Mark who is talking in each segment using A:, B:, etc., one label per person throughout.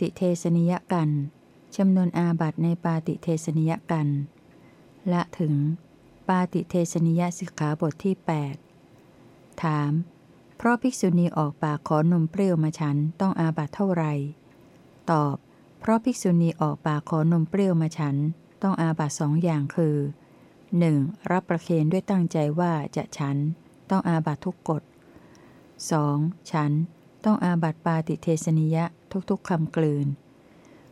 A: ติเทสนียกัณฑ์จำนวนอาบัติในปาติเทสนียกัณฑ์ ละถึง ปาติเทสนียสิกขาบทที่ 8 ถาม เพราะภิกษุณีออกปากขอนมเปรี้ยวมาฉันต้องอาบัติเท่าไหร่ ตอบ เพราะภิกษุณีออกปากขอนมเปรี้ยวมาฉันต้องอาบัติสองอย่างคือ 1. รับประเคนด้วยตั้งใจว่าจะฉัน ต้องอาบัติทุกกฏ 2. ฉัน ต้องอาบัติปาติเทสนิยะทุกๆคำกลืน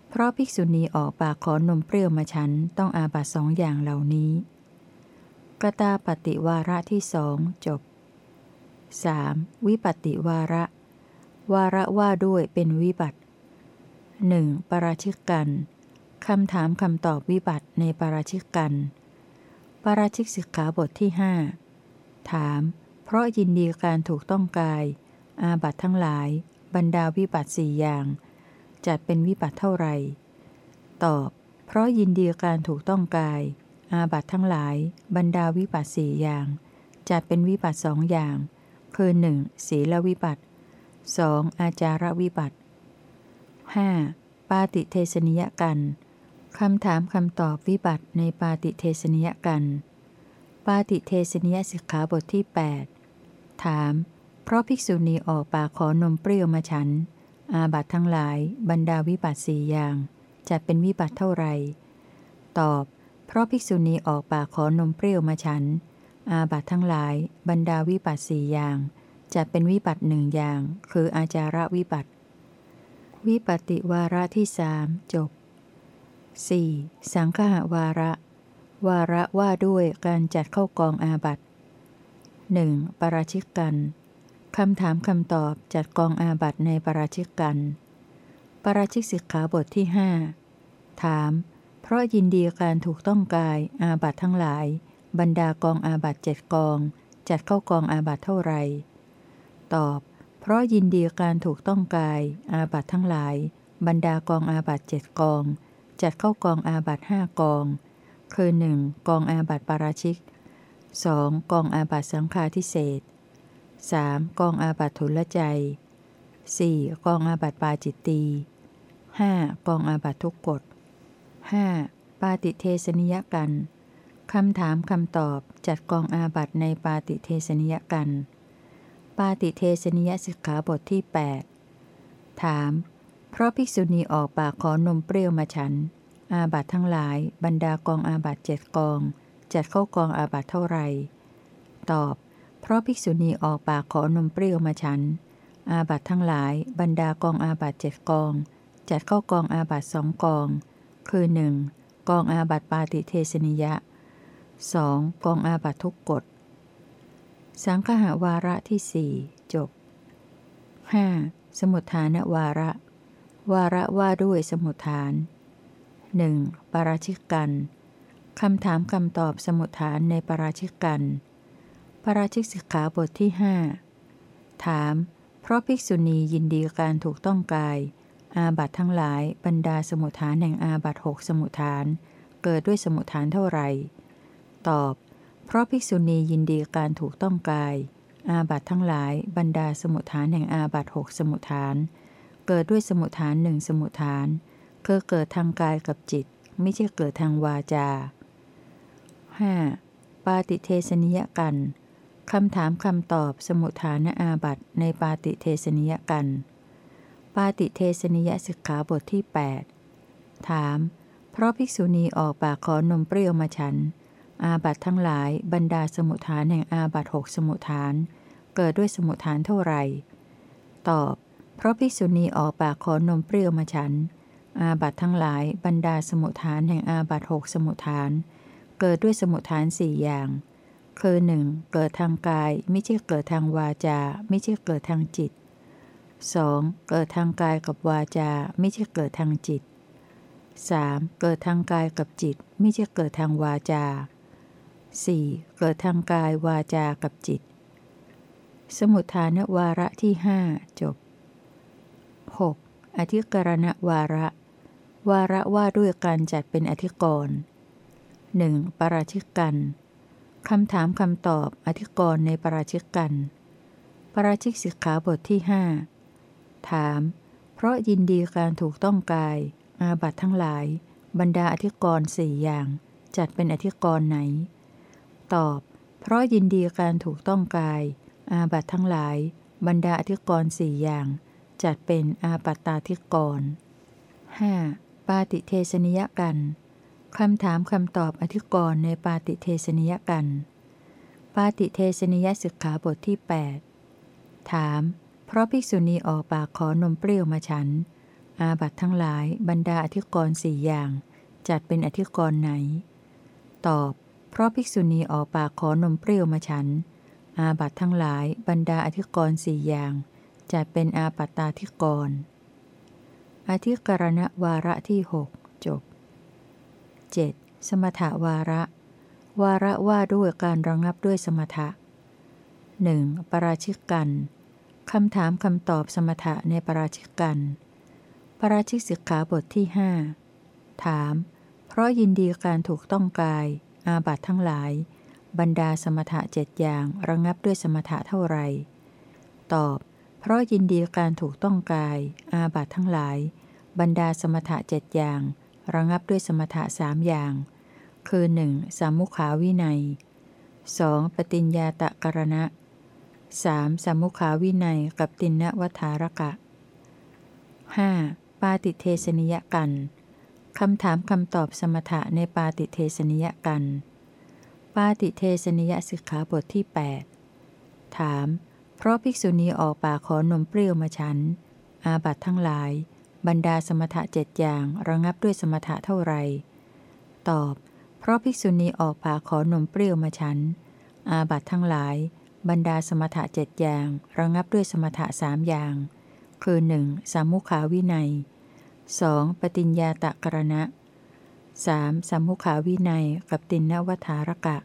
A: เพราะภิกษุณีออกปากขอนมเปรี้ยวมาฉันต้องอาบัติสองอย่างเหล่านี้ กตาปฏิวาระที่สองจบ 3. วิปติวาระ วาระว่าด้วยเป็นวิบัติหนึ่งปราชิกกันคำถามคำตอบวิบัติในปราชิกกัน ปราชิกสิกขาบทที่หถาม เพราะยินดีการถูกต้องกาย อาบัตทั้งหลาย บรรดาวิบัตสี่อย่าง จัดเป็นวิบัติเท่าไหร่ ตอบ เพราะยินดีการถูกต้องกาย อาบัตทั้งหลาย บรรดาวิบัตสี่อย่าง จัดเป็นวิบัติสองอย่าง คือหนึ่งศีลวิบัติ 2. อาจารวิบัติ 5. ปาติเทสนิยกันคำถามคำตอบวิบัติในปาติเทสนิยกัน ปาติเทสนิยสิกขาบทที่ 8 ถาม เพราะภิกษุณีออกปากขอนมเปรี้ยวมาฉัน อาบัตทั้งหลาย บรรดาวิบัติสี่อย่าง จะเป็นวิบัติเท่าไหร่ ตอบ เพราะภิกษุณีออกปากขอนมเปรี้ยวมาฉัน อาบัตทั้งหลาย บรรดาวิบัติสี่อย่าง จะเป็นวิบัติหนึ่งอย่าง คืออาจาระวิบัติวิปติวาระที่สามจบ 4. สังฆวาระ วาระว่าด้วยการจัดเข้ากองอาบัตหนึ่งปราชิกกัน คำถามคำตอบจัดกองอาบัตในปราชิกกัน ปราชิกสิกขาบทที่หถาม เพราะยินดีการถูกต้องกายอาบัตทั้งหลาย บรรดากองอาบัตเจ็ดกอง จัดเข้ากองอาบัตเท่าไรตอบ เพราะยินดีการถูกต้องกาย อาบัตทั้งหลาย บรรดากองอาบัตเจ็ดกอง จัดเข้ากองอาบัตห้ากอง คือ 1. กองอาบัตปราชิก 2. กองอาบัตสังฆาทิเศษ 3. กองอาบัตทุลใจ 4. กองอาบัตปาจิตตี 5. กองอาบัตทุกกฎ 5. ปาติเทสนิยกันคำถามคำตอบจัดกองอาบัติในปาติเทสนียกัณฑ์ ปาติเทสนียสิกขาบทที่ 8 ถาม เพราะภิกษุณีออกปากขอนมเปรี้ยวมาฉัน อาบัติทั้งหลาย บรรดากองอาบัติเจ็ดกอง จัดเข้ากองอาบัติเท่าไหร่ตอบ เพราะภิกษุณีออกปากขอนมเปรี้ยวมาฉัน อาบัติทั้งหลายบรรดากองอาบัติเจ็ดกอง จัดเข้ากองอาบัติสองกอง คือ 1. กองอาบัตปาติเทสนิยะ 2. กองอาบัตทุกกฎ สังฆาวาระที่สี่จบ 5. สมุทฐานวาระ วาระว่าด้วยสมุทฐานหนึ่งปราชิกกันคำถามคำตอบสมุทฐานในปราชิกกัน ราชิกสิกขาบทที่หถาม เพราะภิกษุณียินดีการถูกต้องกาย อาบัตทั้งหลายบรรดาสมุทฐานแห่งอาบัตหกสมุทฐาน เกิดด้วยสมุทฐานเท่าไหร่ ตอบ เพราะภิกษุณียินดีการถูกต้องกาย อาบัตทั้งหลายบรรดาสมุทฐานแห่งอาบัตหกสมุทฐาน เกิดด้วยสมุทฐานหนึ่งสมุทฐานคือเกิดทางกายกับจิต ไม่ใช่เกิดทางวาจา 5. ปาติเทสนิยกัน คำถามคำตอบสมุทฐานอาบัตในปาติเทสนิยกัน ปาติเทสนิยสิกขาบทที่ 8 ถาม เพราะภิกษุณีออกปากขอนมเปรี้ยวมาฉัน อาบัตทั้งหลายบรรดาสมุทฐานแห่งอาบัตหกสมุทฐาน เกิดด้วยสมุทฐานเท่าไหร่ ตอบ เพราะภิกษุณีออกปากขอนมเปรี้ยวมาฉัน อาบัตทั้งหลายบรรดาสมุทฐานแห่งอาบัตหกสมุทฐาน เกิดด้วยสมุทฐานสี่อย่าง คือหนึ่งเกิดทางกายไม่ใช่เกิดทางวาจา ไม่ใช่เกิดทางจิต 2. เกิดทางกายกับวาจา ไม่ใช่เกิดทางจิต 3. เกิดทางกายกับจิต ไม่ใช่เกิดทางวาจา 4. เกิดทางกายวาจากับจิต สมุทฐานวาระที่หจบ 6. อธิกรณวาระ วาระว่าด้วยการจัดเป็นอธิกรณ์หนึ่งปราชิกกัน คำถามคำตอบอธิกรณ์ในปราชิกกัน ปราชิกสิกขาบทที่หถาม เพราะยินดีการถูกต้องกาย อาบัตทั้งหลาย บรรดาอธิกรณ์สี่อย่าง จัดเป็นอธิกรณ์ไหน ตอบ เพราะยินดีการถูกต้องกาย อาบัตทั้งหลาย บรรดาอธิกรณ์สี่อย่าง จัดเป็นอาปัตตาธิกรณ์ 5. ปาติเทสนิยกัน คำถามคำตอบอธิกรณ์ในปาติเทสนิยกัน ปาติเทสนิยสิกขาบทที่ 8 ถาม เพราะภิกษุณีออกปากขอนมเปรี้ยวมาฉัน อาบัตทั้งหลายบรรดาอธิกรณ์สี่อย่าง จัดเป็นอธิกรณ์ไหน ตอบ เพราะภิกษุณีออกปากขอนมเปรี้ยวมาฉัน อาบัตทั้งหลายบรรดาอธิกรณ์สี่อย่าง จัดเป็นอาปัตตาธิกรณ์อธิกรณวาระที่หก 7. สมถวาระ วาระว่าด้วยการระงับด้วยสมถะ 1. ปราชิกกันคำถามคำตอบสมถะในปราชิกกันปราชิกสิกขาบทที่หถาม เพราะยินดีการถูกต้องกาย อาบัตทั้งหลาย บรรดาสมถะเจ็ดอย่างระงับด้วยสมถะเท่าไร ตอบ เพราะยินดีการถูกต้องกาย อาบัตทั้งหลาย บรรดาสมถะเจ็ดอย่าง ระงับด้วยสมถะสามอย่าง คือ 1. สามุขาวินัย 2. ปฏิญญาตะกรณะ 3. สามุขาวินัยกับตินนวัฏารกะ 5. ปาติเทสนิยกันคำถามคำตอบสมถะในปาติเทสนิยกัน ปาติเทสนิยสิกขาบทที่ 8 ถาม เพราะภิกษุณีออกปากขอนมเปรี้ยวมาฉัน อาบัตทั้งหลาย บรรดาสมถะเจ็ดอย่างระงับด้วยสมถะเท่าไร ตอบ เพราะภิกษุณีออกปากขอนมเปรี้ยวมาฉัน อาบัตทั้งหลาย บรรดาสมถะเจ็ดอย่าง ระงับด้วยสมถะสามอย่าง คือ 1. สามุขาวินัย 2. ปฏิญญาตะกรณะ 3. สามุขาวินัยกับตินนวัฏารกะ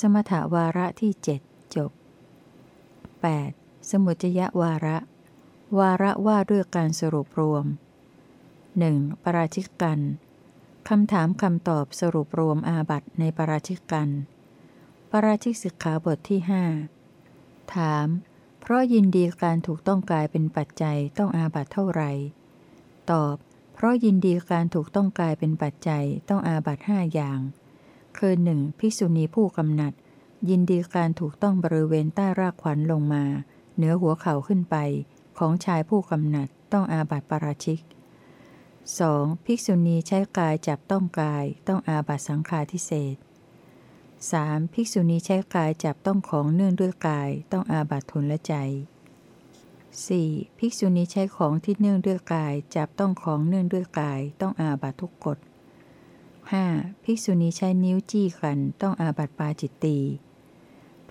A: สมถะวาระที่เจ็ดจบ 8. สมุจยวาระ วาระว่าด้วยการสรุปรวม 1. ปราชิกกันคำถามคำตอบสรุปรวมอาบัตในปราชิกกัน ปราชิกสิกขาบทที่หถาม เพราะยินดีการถูกต้องกายเป็นปัจจัยต้องอาบัตเท่าไหร่ ตอบ เพราะยินดีการถูกต้องกายเป็นปัจจัยต้องอาบัตห้าอย่าง คือหนึ่งภิกษุณีผู้กำหนัด ยินดีการถูกต้องบริเวณใต้รากขวัญลงมา เหนือหัวเข่าขึ้นไป ของชายผู้กำหนัดต้องอาบัติปราชิก 2. ภิกษุณีใช้กายจับต้องกายต้องอาบัติสังฆาทิเศษ 3. ภิกษุณีใช้กายจับต้องของเนื่องด้วยกายต้องอาบัติทุนละใจ 4. ภิกษุณีใช้ของที่เนื่องด้วยกายจับต้องของเนื่องด้วยกายต้องอาบัติทุกกฏ 5. ภิกษุณีใช้นิ้วจี้กันต้องอาบัติปาจิตตีย์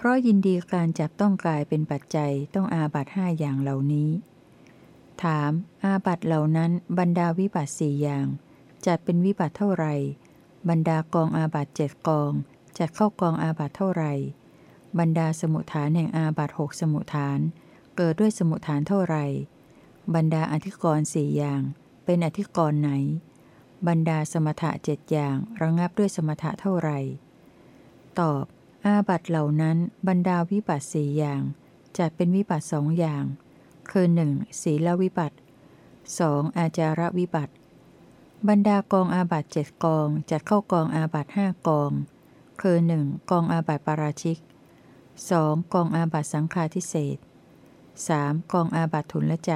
A: เพราะยินดีการจับต้องกายเป็นปัจจัยต้องอาบัติห้าอย่างเหล่านี้ ถาม อาบัติเหล่านั้นบรรดาวิบัติสี่อย่าง จัดเป็นวิบัติเท่าไหร่บรรดากองอาบัติเจ็ดกอง จัดเข้ากองอาบัติเท่าไหร่บรรดาสมุทฐานแห่งอาบัตหกสมุทฐาน เกิดด้วยสมุทฐานเท่าไหร่บรรดาอธิกรณ์สี่อย่าง เป็นอธิกรณ์ไหน บรรดาสมถะเจ็ดอย่างระงับด้วยสมถะเท่าไหร่ตอบ อาบัตเหล่านั้นบรรดาวิบัตสี่อย่าง จัดเป็นวิบัตสองอย่าง คือ 1. ศีลวิบัติ 2. อาจารวิบัติ บรรดากองอาบัตเจ็ดกองจัดเข้ากองอาบัตห้ากอง คือ 1. กองอาบัตปาราชิก 2. กองอาบัตสังฆาทิเศษ 3. กองอาบัตทุนละใจ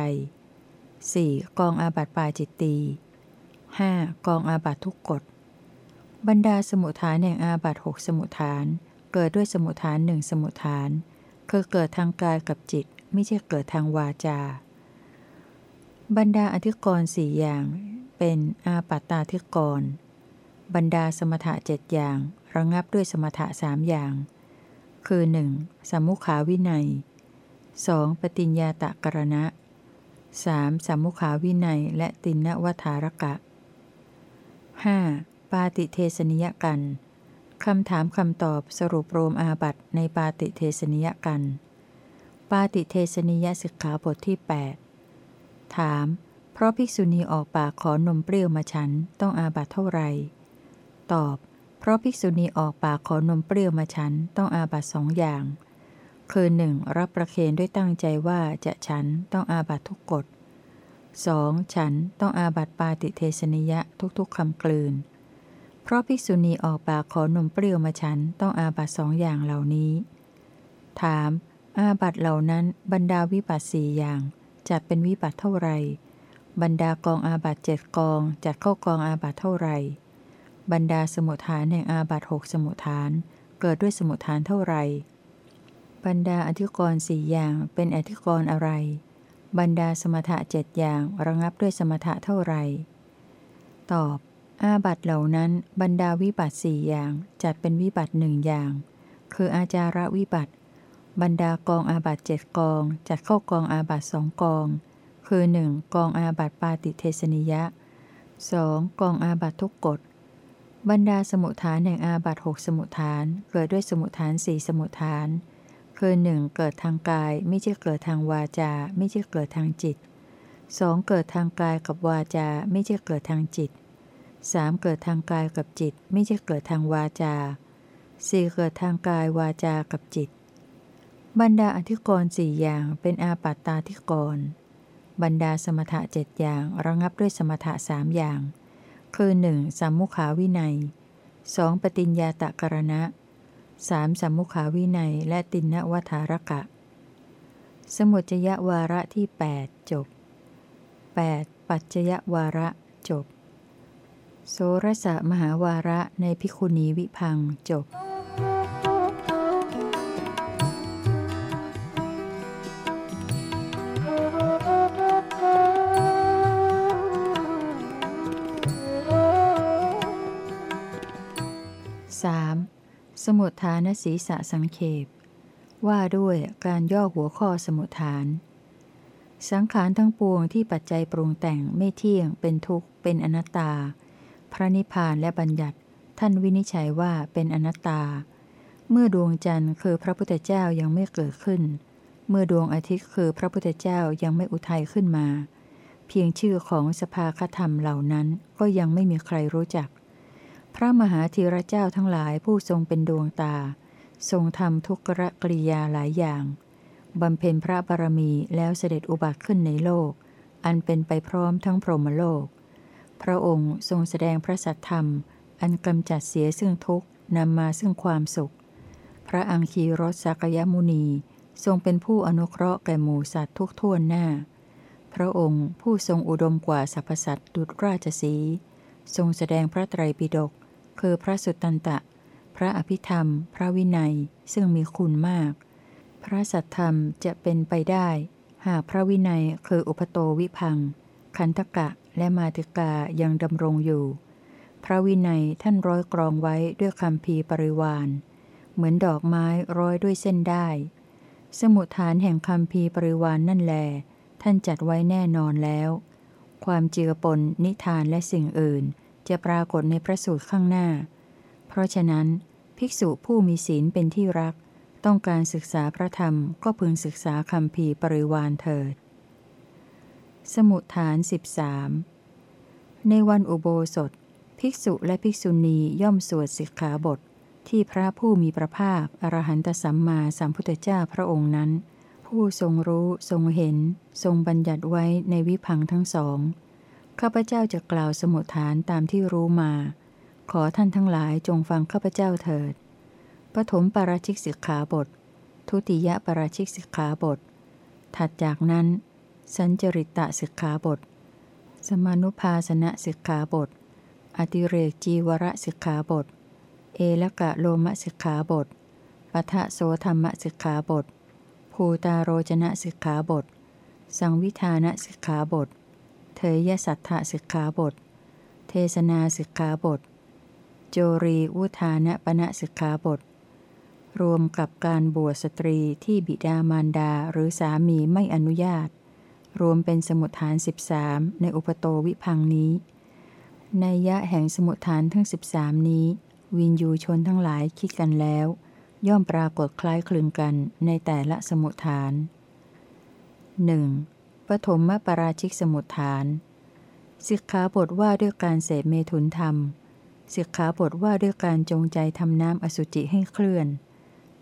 A: 4. กองอาบัตปาจิตตี 5. กองอาบัตทุกกฎบรรดาสมุทฐานแห่งอาบัตหกสมุทฐาน เกิดด้วยสมุทฐานหนึ่งสมุทฐาน คือเกิดทางกายกับจิต ไม่ใช่เกิดทางวาจา บรรดาอธิกรณ์สี่อย่าง เป็นอาปัตตาธิกรณ์บรรดาสมถะเจ็ดอย่าง ระงับด้วยสมถะสามอย่าง คือ 1. สมมุขาวินัย 2. ปฏิญญาตะกรณะ 3. สมุขาวินัย และตินนวัฏารกะ 5. ปาติเทสนิยกัน คำถามคำตอบสรุปรวมอาบัตในปาติเทสนิยกัน ปาติเทสนิยสิกขาบทที่ 8 ถาม เพราะภิกษุณีออกปากขอนมเปรี้ยวมาฉันต้องอาบัตเท่าไหร่ตอบ เพราะภิกษุณีออกปากขอนมเปรี้ยวมาฉันต้องอาบัตสองอย่าง คือ 1. รับประเคนด้วยตั้งใจว่าจะฉันต้องอาบัตทุกกฎ 2. ฉันต้องอาบัตปาติเทสนิยะทุกๆคำกลืน เพราะภิกษุณีออกปากขอนมเปรี้ยวมาฉันต้องอาบัตสองอย่างเหล่านี้ ถาม อาบัติเหล่านั้นบรรดาวิบัติสี่อย่างจัดเป็นวิบัติเท่าไหร่บรรดากองอาบัติเจ็ดกองจัดเข้ากองอาบัติเท่าไหร่บรรดาสมุฏฐานแห่งอาบัติหกสมุฏฐานเกิดด้วยสมุฏฐานเท่าไหร่บรรดาอธิกรณ์สี่อย่างเป็นอธิกรณ์อะไร บรรดาสมถะเจ็ดอย่างระงับด้วยสมถะเท่าไหร่ตอบ อาบัติเหล่านั้นบรรดาวิบัติสี่อย่างจัดเป็นวิบัตหนึ่งอย่าง คืออาจาระวิบัตบรรดากองอาบัตเจ็ดกอง จัดเข้ากองอาบัตสองกอง คือ 1. กองอาบัตปาติเทสนิยะ 2. กองอาบัตทุกกฎบรรดาสมุทฐานแห่งอาบัตหกสมุทฐาน เกิดด้วยสมุทฐานสี่สมุทฐาน คือหนึ่งเกิดทางกายไม่ใช่เกิดทางวาจา ไม่ใช่เกิดทางจิต 2. เกิดทางกายกับวาจา ไม่ใช่เกิดทางจิต 3. เกิดทางกายกับจิตไม่ใช่เกิดทางวาจา 4. เกิดทางกายวาจากับจิต บรรดาอธิกรณ์สี่อย่างเป็นอาปัตตาธิกรณ์บรรดาสมถะเจ็ดอย่างระงับด้วยสมถะสามอย่าง คือ 1. สัมมุขาวินัย 2. ปฏิญญาตะกรณะ 3. สัมมุขาวินัยและตินนวัฏารกะ สมุจยวาระที่ 8 จบ 8. ปัจจยวาระจบ โสรสะมหาวาระในพิคุณีวิพังจบ 3. สมุทฐานสีสะสังเขปว่าด้วยการย่อหัวข้อสมุทฐาน สังขารทั้งปวงที่ปัจจัยปรุงแต่งไม่เที่ยงเป็นทุกข์ เป็นอนัตตา พระนิพพานและบัญญัติ ท่านวินิจฉัยว่าเป็นอนัตตา เมื่อดวงจันทร์คือพระพุทธเจ้ายังไม่เกิดขึ้น เมื่อดวงอาทิตย์คือพระพุทธเจ้ายังไม่อุทัยขึ้นมา เพียงชื่อของสภาคธรรมเหล่านั้นก็ยังไม่มีใครรู้จัก พระมหาธีระเจ้าทั้งหลายผู้ทรงเป็นดวงตา ทรงทำทุกรกริยาหลายอย่างบำเพ็ญพระบารมีแล้วเสด็จอุบัติขึ้นในโลก อันเป็นไปพร้อมทั้งพรหมโลก พระองค์ทรงแสดงพระสัทธรรม อันกำจัดเสียซึ่งทุกข์นำมาซึ่งความสุข พระอังคีรสสักยมุนีทรงเป็นผู้อนุเคราะห์แก่หมูสัตว์ทุกท่วนหน้า พระองค์ผู้ทรงอุดมกว่าสรรพสัตว์ดุจราชสี ทรงแสดงพระไตรปิฎกคือพระสุตตันตะ พระอภิธรรม พระวินัยซึ่งมีคุณมาก พระสัทธรรมจะเป็นไปได้ หากพระวินัยคืออุปโตวิพัง คันธกะ และมาติกายังดำรงอยู่ พระวินัยท่านร้อยกรองไว้ด้วยคำพีปริวาน เหมือนดอกไม้ร้อยด้วยเส้นได้ สมุทฐานแห่งคำพีปริวานนั่นแล ท่านจัดไว้แน่นอนแล้ว ความเจือปนนิทานและสิ่งอื่น จะปรากฏในพระสูตรข้างหน้า เพราะฉะนั้น ภิกษุผู้มีศีลเป็นที่รัก ต้องการศึกษาพระธรรมก็พึงศึกษาคำพีปริวานเถิด สมุทฐาน 13 ในวันอุโบสถ ภิกษุและภิกษุณีย่อมสวดสิกขาบท ที่พระผู้มีพระภาค อรหันตสัมมาสัมพุทธเจ้าพระองค์นั้น ผู้ทรงรู้ทรงเห็น ทรงบัญญัติไว้ในวิพังทั้งสอง ข้าพเจ้าจะกล่าวสมุทฐานตามที่รู้มา ขอท่านทั้งหลายจงฟังข้าพเจ้าเถิด ปฐมปาราชิกสิกขาบท ทุติยปาราชิกสิกขาบท ถัดจากนั้น สัญจริตะสิกขาบท สมานุภาสนะสิกขาบท อติเรกจีวรสิกขาบท เอละกะโลมสิกขาบทปะทะโสธรรมสิกขาบท ภูตาโรจนะสิกขาบท สังวิธานะสิกขาบท เทยสัทธสิกขาบท เทศนาสิกขาบท โจรีวุธานะปณะสิกขาบท รวมกับการบวชสตรีที่บิดามารดาหรือสามีไม่อนุญาต รวมเป็นสมุทฐาน 13 ในอุปโตวิพังนี้ ในยะแห่งสมุทฐานทั้ง 13 นี้ วินยูชนทั้งหลายคิดกันแล้ว ย่อมปรากฏคล้ายคลึงกันในแต่ละสมุทฐาน 1. ปฐมปราชิกสมุทฐาน สิกขาบทว่าด้วยการเสพเมถุนธรรม สิกขาบทว่าด้วยการจงใจทำน้ำอสุจิให้เคลื่อน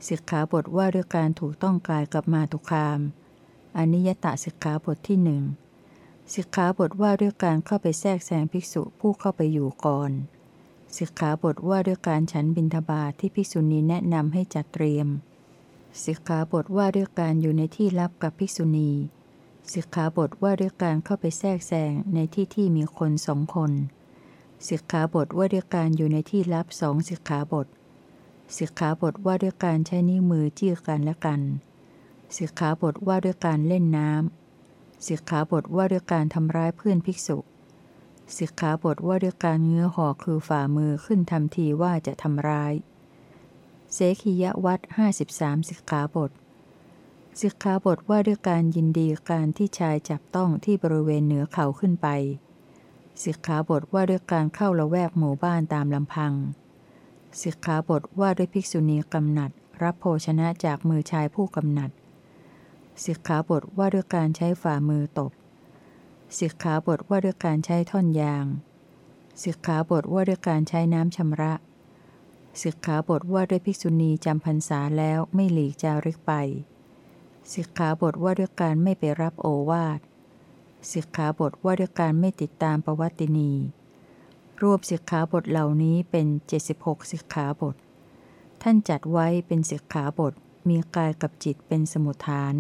A: สิกขาบทว่าด้วยการถูกต้องกายกับมาตุคาม อนิยตสิกขาบทที่หนึ่งสิกขาบทว่าด้วยการเข้าไปแทรกแซงภิกษุผู้เข้าไปอยู่ก่อน สิกขาบทว่าด้วยการฉันบิณฑบาตทที่ภิกษุณีแนะนำให้จัดเตรียม สิกขาบทว่าด้วยการอยู่ในที่ลับกับภิกษุณี สิกขาบทว่าด้วยการเข้าไปแทรกแซงในที่ที่มีคนสองคน สิกขาบทว่าด้วยการอยู่ในที่ลับสองสิกขาบท สิกขาบทว่าด้วยการใช้นิ้วมือจี้กันและกัน สิกขาบทว่าด้วยการเล่นน้ำสิกขาบทว่าด้วยการทำร้ายเพื่อนภิกษุสิกขาบทว่าด้วยการเงื้อหอกคือฝ่ามือขึ้นทำทีว่าจะทำร้าย เสขียวัตห้าสิบสามสิกขาบทสิกขาบทว่าด้วยการยินดีการที่ชายจับต้องที่บริเวณเหนือเขาขึ้นไปสิกขาบทว่าด้วยการเข้าละแวกหมู่บ้านตามลำพังสิกขาบทว่าด้วยภิกษุณีกำหนัด รับโภชนะจากมือชายผู้กำหนัด สิกขาบทว่าด้วยการใช้ฝ่ามือตบ สิกขาบทว่าด้วยการใช้ท่อนยาง สิกขาบทว่าด้วยการใช้น้ำชำระ สิกขาบทว่าด้วยภิกษุณีจำพรรษาแล้วไม่หลีกจาริกไป สิกขาบทว่าด้วยการไม่ไปรับโอวาท สิกขาบทว่าด้วยการไม่ติดตามประวัตินี รวบสิกขาบทเหล่านี้เป็น 76 สิกขาบท ท่านจัดไว้เป็นสิกขาบทมีกายกับจิตเป็นสมุทฐาน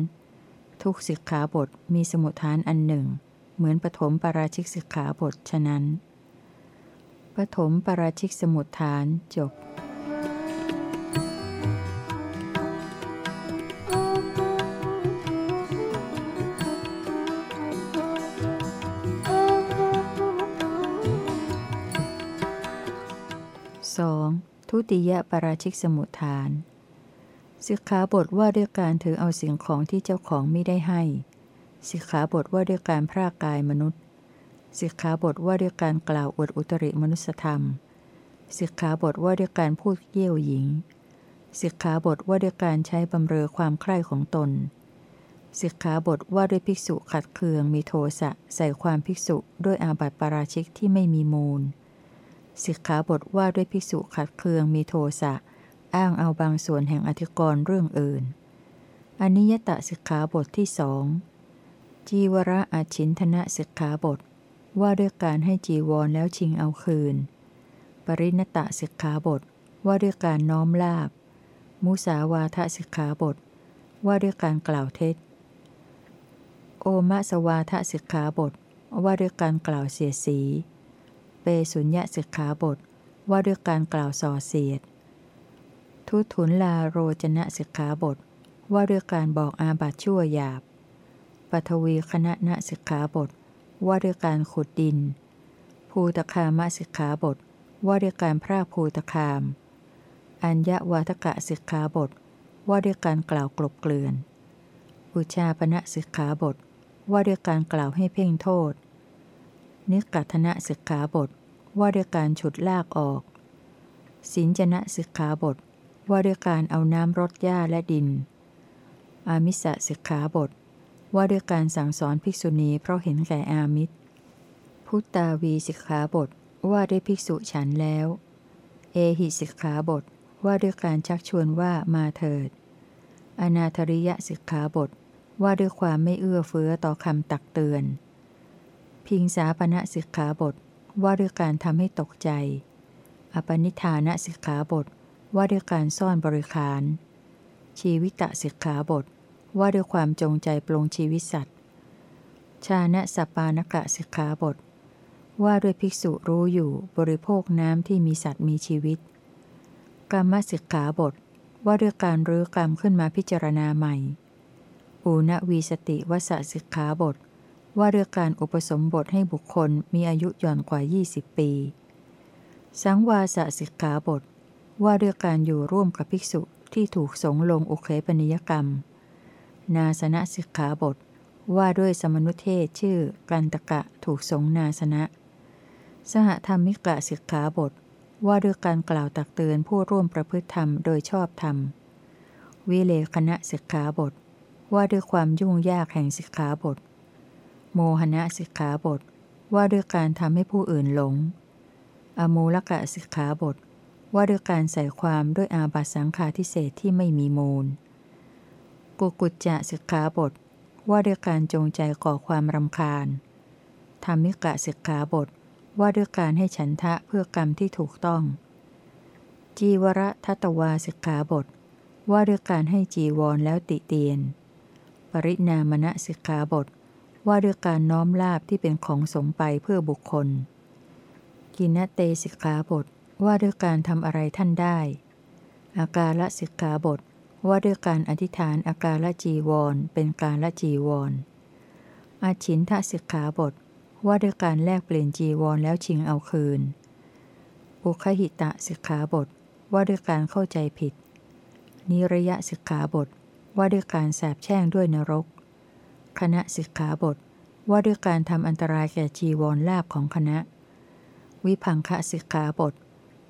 A: ทุกสิกขาบทมีสมุทฐานอันหนึ่ง เหมือนปฐมปราชิกสิกขาบทฉะนั้นปฐมปราชิกสมุทฐานจบสองทุติยปราชิกสมุทฐาน สิกขาบทว่าด้วยการถือเอาสิ่งของที่เจ้าของไม่ได้ให้ สิกขาบทว่าด้วยการพรากกายมนุษย์ สิกขาบทว่าด้วยการกล่าวอวดอุตริมนุสธรรม สิกขาบทว่าด้วยการพูดเยี่ยวหญิง สิกขาบทว่าด้วยการใช้บำเรอความใคร่ของตน สิกขาบทว่าด้วยภิกษุขัดเคืองมีโทสะใส่ความภิกษุด้วยอาบัติปาราชิกที่ไม่มีมูล สิกขาบทว่าด้วยภิกษุขัดเคืองมีโทสะ อ้างเอาบางส่วนแห่งอธิกรณ์เรื่องอื่น อนิยตสิกขาบทที่สองจีวระอาชินทนะสิกขาบท ว่าด้วยการให้จีวรแล้วชิงเอาคืน ปริณตะสิกขาบท ว่าด้วยการน้อมลาบ มุสาวาทสิกขาบท ว่าด้วยการกล่าวเท็จ โอมะสวาทสิกขาบท ว่าด้วยการกล่าวเสียสี เปสุญญาสิกขาบท ว่าด้วยการกล่าวส่อเสียด ทุทุนลาโรจนะสิกขาบท ว่าด้วยการบอกอาบัตชั่วหยาบปทวีคณะณสิกขาบท ว่าด้วยการขุดดิน ภูตคามสิกขาบท ว่าด้วยการพรากภูตคาม อัญญวาทกะสิกขาบท ว่าด้วยการกล่าวกลบเกลื่อน อุชาปณะสิกขาบท ว่าด้วยการกล่าวให้เพ่งโทษ นิกัตนะสิกขาบท ว่าด้วยการฉุดลากออก สินจนะสิกขาบท ว่าด้วยการเอาน้ำรดหญ้าและดิน อามิสะสิกขาบท ว่าด้วยการสั่งสอนภิกษุณีเพราะเห็นแก่อามิตร พุตตาวีสิกขาบท ว่าด้วยภิกษุฉันแล้ว เอหิสิกขาบท ว่าด้วยการชักชวนว่ามาเถิด อนาธริยสิกขาบท ว่าด้วยความไม่เอื้อเฟื้อต่อคำตักเตือน พิงสาปณะสิกขาบท ว่าด้วยการทำให้ตกใจ อปนิธานสิกขาบท ว่าด้วยการซ่อนบริขาร ชีวิตะสิกขาบท ว่าด้วยความจงใจปลงชีวิตสัตว์ ชาณะสปานกะสิกขาบท ว่าด้วยภิกษุรู้อยู่บริโภคน้ำที่มีสัตว์มีชีวิต กรรมสิกขาบท ว่าด้วยการรื้อกรรมขึ้นมาพิจารณาใหม่อูณวีสติวสสิกขาบท ว่าด้วยการอุปสมบทให้บุคคลมีอายุย่อนกว่า 20 ปี สังวาสสิกขาบท ว่าด้วยการอยู่ร่วมกับภิกษุที่ถูกสงลงอุเคปนิยกรรม นาสนะสิกขาบท ว่าด้วยสมนุเทศชื่อกันตกะถูกสงนาสนะ สหธรรมิกะสิกขาบท ว่าด้วยการกล่าวตักเตือนผู้ร่วมประพฤติธรรมโดยชอบธรรม วิเลคณะสิกขาบท ว่าด้วยความยุ่งยากแห่งสิกขาบท โมหณะสิกขาบท ว่าด้วยการทำให้ผู้อื่นหลง อมูลกะสิกขาบท ว่าด้วยการใส่ความด้วยอาบัตสังฆาทิเศษที่ไม่มีมูล กุกุจจะสิกขาบท ว่าด้วยการจงใจก่อความรำคาญ ธรรมิกะสิกขาบท ว่าด้วยการให้ฉันทะเพื่อกรรมที่ถูกต้อง จีวรทัตวาสิกขาบท ว่าด้วยการให้จีวรแล้วติเตียน ปรินามณสิกขาบท ว่าด้วยการน้อมลาบที่เป็นของสมไปเพื่อบุคคล กินเตสิกขาบท ว่าด้วยการทำอะไรท่านได้ อาการละสิกขาบท ว่าด้วยการอธิษฐานอาการละจีวร เป็นการละจีวร อาชินทสิกขาบท ว่าด้วยการแลกเปลี่ยนจีวรแล้วชิงเอาคืน อุคหิตะสิกขาบท ว่าด้วยการเข้าใจผิด นิระยะสิกขาบท ว่าด้วยการแสบแช่งด้วยนรก คณะสิกขาบท ว่าด้วยการทำอันตรายแก่จีวรลาบของคณะ วิพังคะสิกขาบท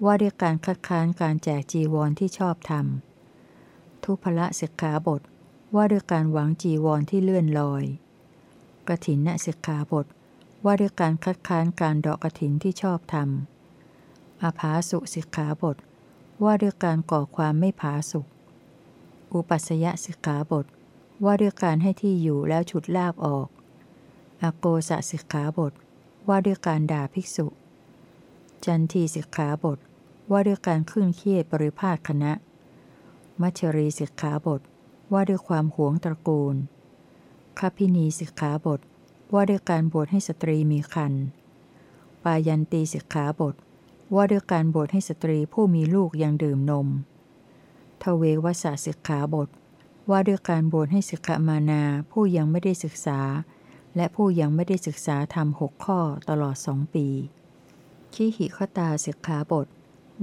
A: ว่าด้วยการคัดค้านการแจกจีวรที่ชอบทำทุพละสิกขาบท ว่าด้วยการหวังจีวรที่เลื่อนลอยกระถินนสิกขาบท ว่าด้วยการคัดค้านการดอกกระถินที่ชอบทำอภาสุสิกขาบท ว่าด้วยการก่อความไม่ผาสุกอุปัสยสิกขาบท ว่าด้วยการให้ที่อยู่แล้วฉุดลากออก อักโกสสิกขาบท ว่าด้วยการด่าภิกษุ จัณฑีสิกขาบท ว่าด้วยการขึ้งเคียดบริภาษคณะ มัจฉรีสิกขาบท ว่าด้วยความหวงตระกูลคัพภินีสิกขาบท ว่าด้วยการบวชให้สตรีมีครรภ์ปายันตีสิกขาบท ว่าด้วยการบวชให้สตรีผู้มีลูกยังดื่มนม ทเววัสสสิกขาบท ว่าด้วยการบวชให้สิกขามานาผู้ยังไม่ได้ศึกษา และผู้ยังไม่ได้ศึกษาทำหกข้อตลอดสองปี ขีหิขตาสิกขาบท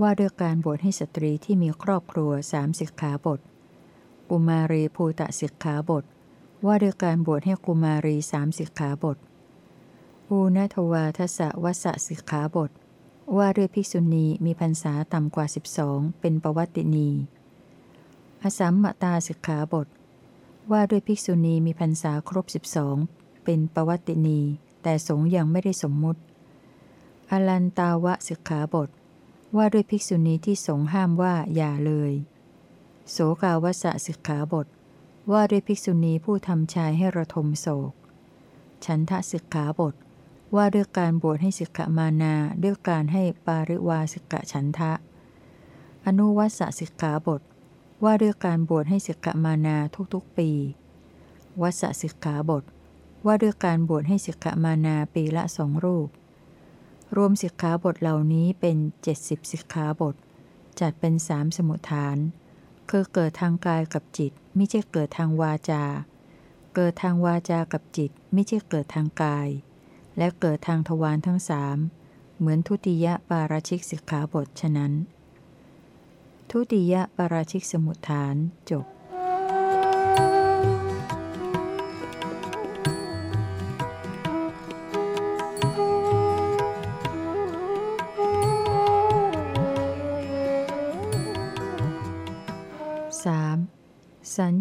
A: ว่าด้วยการบวชให้สตรีที่มีครอบครัวสามสิกขาบท กุมารีภูตะสิกขาบท ว่าด้วยการบวชให้กุมารีสามสิกขาบทอูณทวาทศวัสสิกขาบท ว่าด้วยภิกษุณีมีพรรษาต่ำกว่า 12 เป็นประวัตินี อสัมมตาสิกขาบท ว่าด้วยภิกษุณีมีพรรษาครบ 12 เป็นประวัตินี แต่สงยังไม่ได้สมมุติ อลันตาวะสิกขาบท ว่าด้วยภิกษุณีที่สงห้ามว่าอย่าเลย โสกาวสสิกขาบท ว่าด้วยภิกษุณีผู้ทำชายให้ระทมโศก ฉันทะสิกขาบท ว่าด้วยการบวชให้สิกขามานาด้วยการให้ปาริวาสิกขาฉันทะ อนุวัสสิกขาบท ว่าด้วยการบวชให้สิกขามานาทุกๆปี วัสสิกขาบท ว่าด้วยการบวชให้สิกขามานาปีละสองรูป รวมสิกขาบทเหล่านี้เป็นเจ็ดสิบสิกขาบท จัดเป็นสามสมุทฐาน คือเกิดทางกายกับจิต ไม่ใช่เกิดทางวาจา เกิดทางวาจากับจิต ไม่ใช่เกิดทางกาย และเกิดทางทวารทั้งสามเหมือนทุติยปาราชิกสิกขาบทฉะนั้น ทุติยปาราชิกสมุทฐานจบ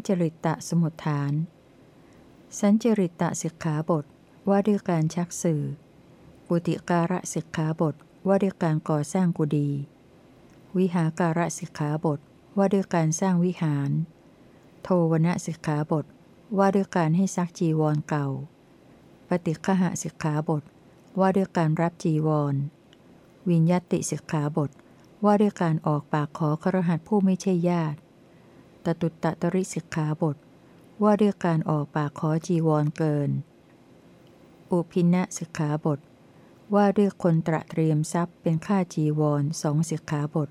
A: จริตะสมุทฐาน สัญจริตะสิกขาบทว่าด้วยการชักสื่อ กุติการะสิกขาบทว่าด้วยการก่อสร้างกุฏีวิหาการะสิกขาบทว่าด้วยการสร้างวิหาร โทวนะสิกขาบทว่าด้วยการให้ซักจีวรเก่า ปฏิฆหะสิกขาบทว่าด้วยการรับจีวร วิญญาติสิกขาบทว่าด้วยการออกปากขอครหัสผู้ไม่ใช่ญาติ ตตุตตริสิกขาบท ว่าด้วยการออกปากขอจีวรเกิน อุพินะสิกขาบท ว่าด้วยคนตระเตรียมทรัพย์เป็นค่าจีวรสองสิกขาบท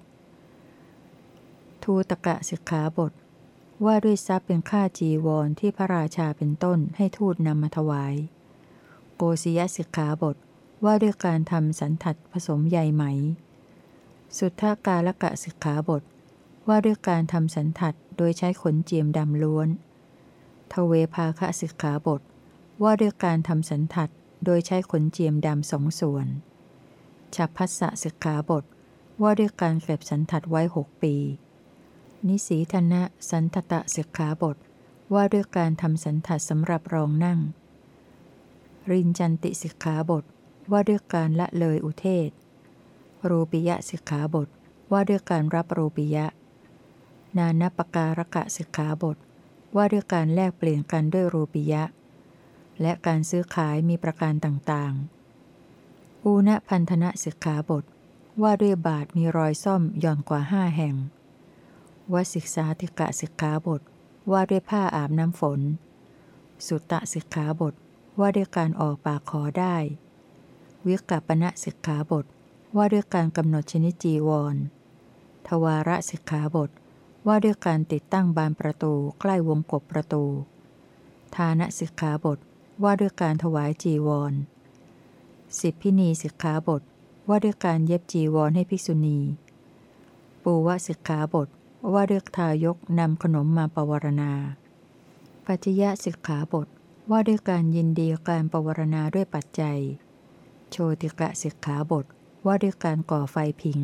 A: ทูตกะสิกขาบท ว่าด้วยทรัพย์เป็นค่าจีวรที่พระราชาเป็นต้นให้ทูตนำมาถวาย โกศยสิกขาบท ว่าด้วยการทำสันทัดผสมใยไหม สุทธากาลกะสิกขาบท ว่าด้วยการทำสันทัดโดยใช้ขนเจียมดำล้วน ทเวภาคสิกขาบท ว่าด้วยการทำสันทัดโดยใช้ขนเจียมดำสองส่วน ฉับพัสสะสิกขาบท ว่าด้วยการเก็บสันทัดไว้หกปี นิสีธนะสันทตะสิกขาบท ว่าด้วยการทำสันทัดสำหรับรองนั่ง รินจันติสิกขาบท ว่าด้วยการละเลยอุเทศ รูปิยะสิกขาบท ว่าด้วยการรับรูปิยะ นานปการกะสิกขาบท ว่าด้วยการแลกเปลี่ยนกันด้วยรูปิยะ และการซื้อขายมีประการต่างๆ อูณพันธนะสิกขาบท ว่าด้วยบาทมีรอยซ่อมย่อนกว่าห้าแห่งวสิกษาติกะสิกขาบท ว่าด้วยผ้าอาบน้ำฝน สุตตะสิกขาบท ว่าด้วยการออกปากขอได้ วิกัปณะสิกขาบท ว่าด้วยการกำหนดชนิดจีวร ทวาระสิกขาบท ว่าด้วยการติดตั้งบานประตูใกล้วงกบประตูทานสิกขาบทว่าด้วยการถวายจีวร สิบพินีสิกขาบทว่าด้วยการเย็บจีวรให้ภิกษุณี ปูวสิกขาบทว่าด้วยทายกนำขนมมาปวารณา ปัจจยสิกขาบทว่าด้วยการยินดีการปวารณาด้วยปัจจัย โชติกะสิกขาบทว่าด้วยการก่อไฟผิง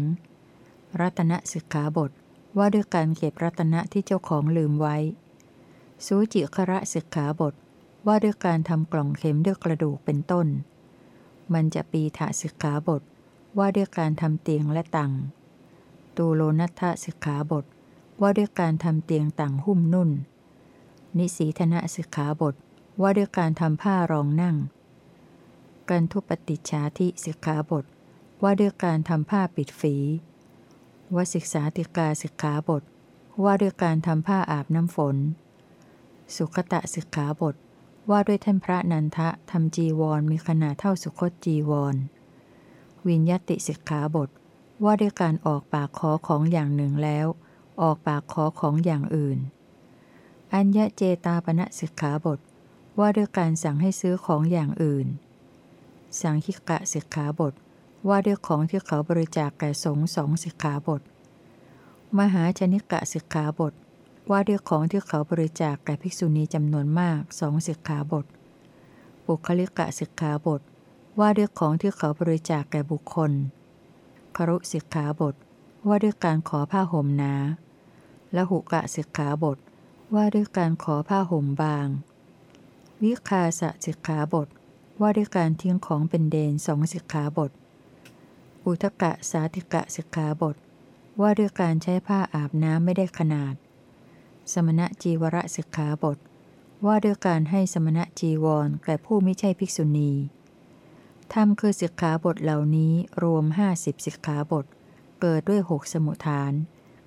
A: รัตนสิกขาบท ว่าด้วยการเก็บรัตนะที่เจ้าของลืมไว้ สูจิคระสิกขาบท ว่าด้วยการทำกล่องเข็มด้วยกระดูกเป็นต้น มันจะปีถาสิกขาบท ว่าด้วยการทำเตียงและตังตูโลนัทธสิกขาบท ว่าด้วยการทำเตียงตังหุ้มนุ่น นิสีธนะสิกขาบท ว่าด้วยการทำผ้ารองนั่ง กันทุปติชาทิสิกขาบท ว่าด้วยการทำผ้าปิดฝี วสิกษาติกาสิกขาบท ว่าด้วยการทำผ้าอาบน้ำฝน สุขตะสิกขาบท ว่าด้วยท่านพระนันทะทำจีวรมีขนาดเท่าสุคตจีวร วิญญติสิกขาบท ว่าด้วยการออกปากขอของอย่างหนึ่งแล้ว ออกปากขอของอย่างอื่น อัญญเจตาปณะสิกขาบท ว่าด้วยการสั่งให้ซื้อของอย่างอื่น สังคิกะสิกขาบท ว่าด้วยของที่เขาบริจาคแก่สงฆ์สองสิกขาบท มหาชนิกะสิกขาบท ว่าด้วยของที่เขาบริจาคแก่ภิกษุณีจำนวนมากสองสิกขาบท บุคลิกะสิกขาบท ว่าด้วยของที่เขาบริจาคแก่บุคคลครุสิกขาบท ว่าด้วยการขอผ้าห่มหนาและหุกะสิกขาบท ว่าด้วยการขอผ้าห่มบาง วิคาสะสิกขาบท ว่าด้วยการทิ้งของเป็นเดนสองสิกขาบท อุทกะสาธิกะสิกขาบท ว่าด้วยการใช้ผ้าอาบน้ำไม่ได้ขนาด สมณะจีวรสิกขาบท ว่าด้วยการให้สมณะจีวรแก่ผู้ไม่ใช่ภิกษุณีธรรมคือสิกขาบทเหล่านี้รวมห้าสิบสิกขาบท เกิดด้วยหกสมุทฐาน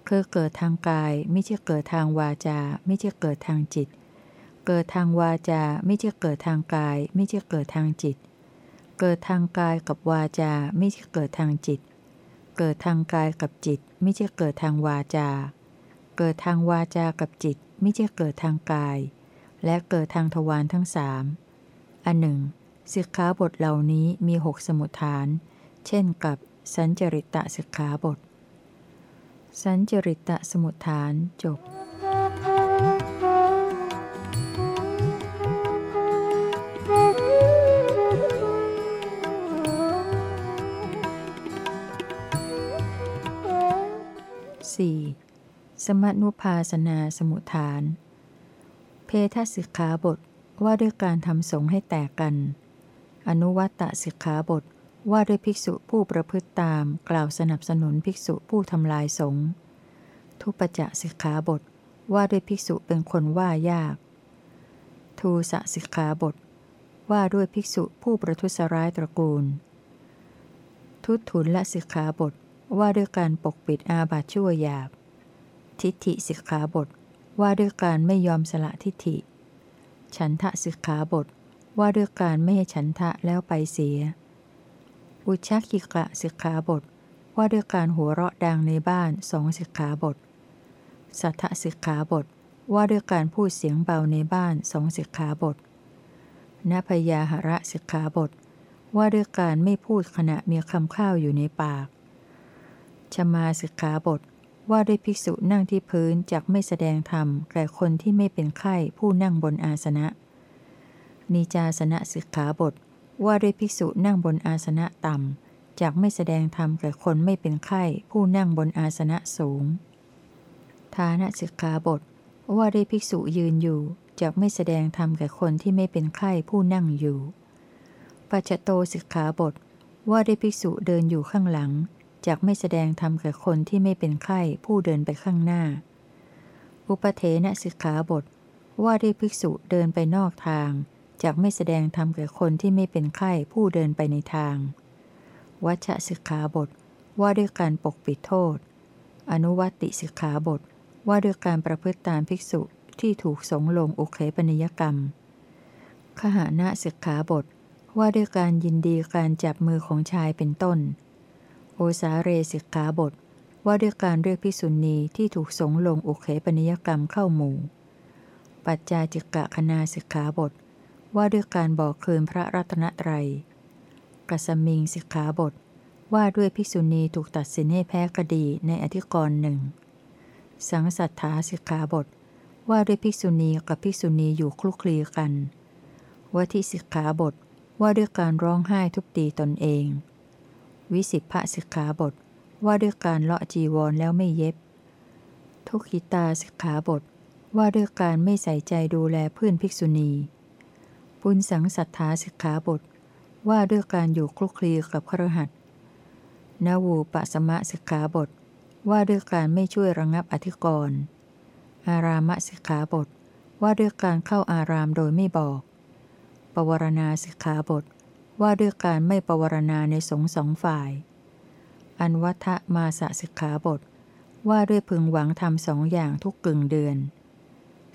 A: คือเกิดทางกายไม่ใช่เกิดทางวาจา ไม่ใช่เกิดทางจิต เกิดทางวาจาไม่ใช่เกิดทางกาย ไม่ใช่เกิดทางจิต เกิดทางกายกับวาจาไม่ใช่เกิดทางจิต เกิดทางกายกับจิต ไม่ใช่เกิดทางวาจา เกิดทางวาจากับจิต ไม่ใช่เกิดทางกาย และเกิดทางทวารทั้งสามอันหนึ่งสิกขาบทเหล่านี้มีหกสมุทฐาน เช่นกับสัญจริตะสิกขาบท สัญจริตะสมุทฐานจบ สี่สมนุภาสนาสมุทฐาน เพทสิกขาบทว่าด้วยการทำสงให้แตกกัน อนุวัตตสิกขาบทว่าด้วยภิกษุผู้ประพฤติตามกล่าวสนับสนุนภิกษุผู้ทำลายสงทุปจะสิกขาบทว่าด้วยภิกษุเป็นคนว่ายาก ทูสสิกขาบท ว่าด้วยภิกษุผู้ประทุษร้ายตระกูล ทุตุนละสิกขาบท ว่าด้วยการปกปิดอาบัติชั่วหยาบ ทิฏฐิสิกขาบท ว่าด้วยการไม่ยอมสละทิฏฐิ ฉันทะสิกขาบท ว่าด้วยการไม่ให้ฉันทะแล้วไปเสีย อุชักิกะสิกขาบท ว่าด้วยการหัวเราะดังในบ้านสองสิกขาบท สัทธสิกขาบท ว่าด้วยการพูดเสียงเบาในบ้านสองสิกขาบทนพยาหระสิกขาบท ว่าด้วยการไม่พูดขณะมีคำข้าวอยู่ในปาก ชมาสิกขาบทว่าด้วยภิกษุนั่งที่พื้นจากไม่แสดงธรรมแก่คนที่ไม่เป็นไข้ผู้นั่งบนอาสนะ นิจาสนะสิกขาบท ว่าด้วยภิกษุนั่งบนอาสนะต่ำจากไม่แสดงธรรมแก่คนไม่เป็นไข้ผู้นั่งบนอาสนะสูงทานสิกขาบท ว่าด้วยภิกษุยืนอยู่จากไม่แสดงธรรมแก่คนที่ไม่เป็นไข้ผู้นั่งอยู่ ปัจจโตสิกขาบท ว่าด้วยภิกษุเดินอยู่ข้างหลัง จากไม่แสดงธรรมแก่คนที่ไม่เป็นไข้ผู้เดินไปข้างหน้า อุปเทนะสิกขาบท ว่าด้วยภิกษุเดินไปนอกทาง จากไม่แสดงธรรมแก่คนที่ไม่เป็นไข้ผู้เดินไปในทาง วัชสิกขาบท ว่าด้วยการปกปิดโทษ อนุวัติสิกขาบท ว่าด้วยการประพฤติตามภิกษุที่ถูกสงลงอุเคปนิยกรรม ขหานะสิกขาบท ว่าด้วยการยินดีการจับมือของชายเป็นต้น โอสาเรสิกขาบท ว่าด้วยการเรียกภิกษุณีที่ถูกสงลงอุเคปนิยกรรมเข้าหมู่ ปัจจาจิกะคณาสิกขาบท ว่าด้วยการบอกคืนพระรัตนตรัย กัสมิงสิกขาบท ว่าด้วยภิกษุณีถูกตัดสินให้แพ้คดีในอธิกรณ์หนึ่ง สังสัทธาสิกขาบท ว่าด้วยภิกษุณีกับภิกษุณีอยู่คลุกคลีกันวัติสิกขาบทว่าด้วยการร้องไห้ทุบตีตนเอง วิสิทธิสิกขาบทว่าด้วยการเลาะจีวรแล้วไม่เย็บ ทุกิตาสิกขาบทว่าด้วยการไม่ใส่ใจดูแลเพื่อนภิกษุณี ปุญสังสัทธาสิกขาบท ว่าด้วยการอยู่คลุกคลีกับครหัสนาวูปสมะสิกขาบท ว่าด้วยการไม่ช่วยระงับอธิกรณ์อารามสิกขาบท ว่าด้วยการเข้าอารามโดยไม่บอก ปวารณาสิกขาบท ว่าด้วยการไม่ปวารณาในสงสองฝ่าย อันวัฏมาสสิกขาบท ว่าด้วยพึงหวังทำสองอย่างทุกกึ่งเดือน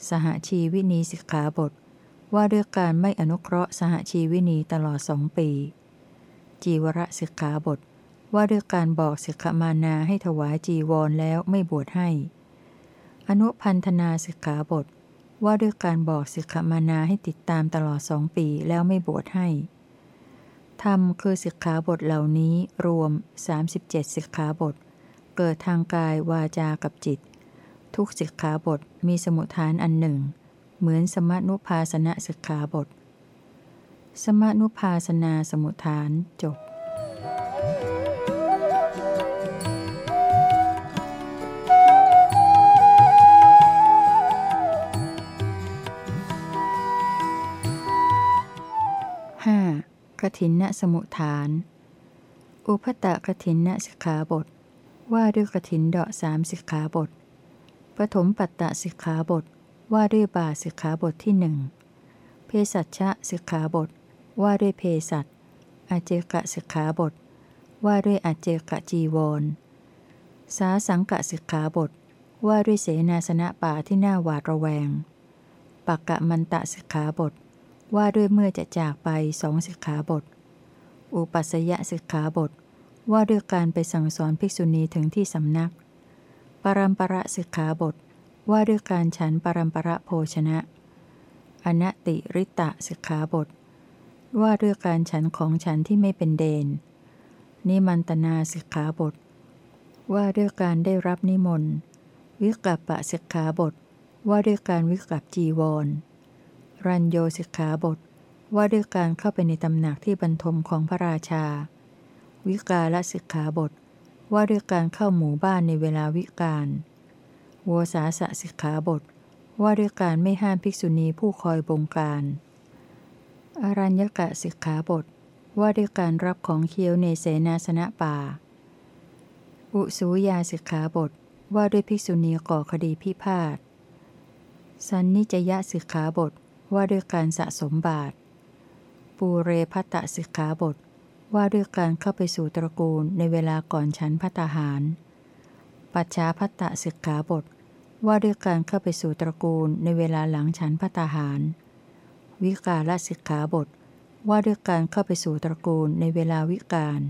A: สหชีวินีสิกขาบท ว่าด้วยการไม่อนุเคราะห์สหชีวินีตลอดสองปี จีวรสิกขาบท ว่าด้วยการบอกสิกขมานาให้ถวายจีวรแล้วไม่บวชให้ อนุพันธนาสิกขาบท ว่าด้วยการบอกสิกขมานาให้ติดตามตลอดสองปีแล้วไม่บวชให้ ธรรมคือสิกขาบทเหล่านี้รวม 37 สิกขาบท เกิดทางกายวาจากับจิต ทุกสิกขาบทมีสมุทฐานอันหนึ่ง เหมือนสมนุภาสนะสิกขาบท สมนุภาสนาสมุทฐานจบ กถินนสมุทฐาน อุพตะกถินนสิกขาบท ว่าด้วยกถินเดาะสามสิกขาบท ปฐมปัตตสิกขาบท ว่าด้วยบาสิกขาบทที่หนึ่งเภสัชะสิกขาบท ว่าด้วยเภสัชอเจกะสิกขาบท ว่าด้วยอเจกะจีวร สาสังกะสิกขาบท ว่าด้วยเสนาสนะป่าที่น่าหวาดระแวง ปักกะมันตะสิกขาบท ว่าด้วยเมื่อจะจากไปสองสิกขาบท อุปัสยสิกขาบท ว่าด้วยการไปสั่งสอนภิกษุณีถึงที่สำนัก ปรัมประสิกขาบท ว่าด้วยการฉันปรัมประโภชนะ อนตติริตะสิกขาบท ว่าด้วยการฉันของฉันที่ไม่เป็นเดน นิมันตนาสิกขาบท ว่าด้วยการได้รับนิมนต์ วิกัปปะสิกขาบท ว่าด้วยการวิกัปจีวร รัญโยสิกขาบท ว่าด้วยการเข้าไปในตำหนักที่บรรทมของพระราชา วิกาลสิกขาบท ว่าด้วยการเข้าหมู่บ้านในเวลาวิกาลโวสาสะสิกขาบท ว่าด้วยการไม่ห้ามภิกษุณีผู้คอยบงการ อรัญญกะสิกขาบท ว่าด้วยการรับของเคี้ยวในเสนาสนะป่า อุสูยาสิกขาบท ว่าด้วยภิกษุณีก่อคดีพิพาทสันนิจยะสิกขาบท ว่าด้วยการสะสมบาทปูเรพัตสิกขาบท ว่าด้วยการเข้าไปสู่ตระกูลในเวลาก่อนฉันพัตาหาร ปัจฉาพัตสิกขาบท ว่าด้วยการเข้าไปสู่ตระกูลในเวลาหลังฉันพัตาหาร วิกาลสิกขาบท ว่าด้วยการเข้าไปสู่ตระกูลในเวลาวิกาล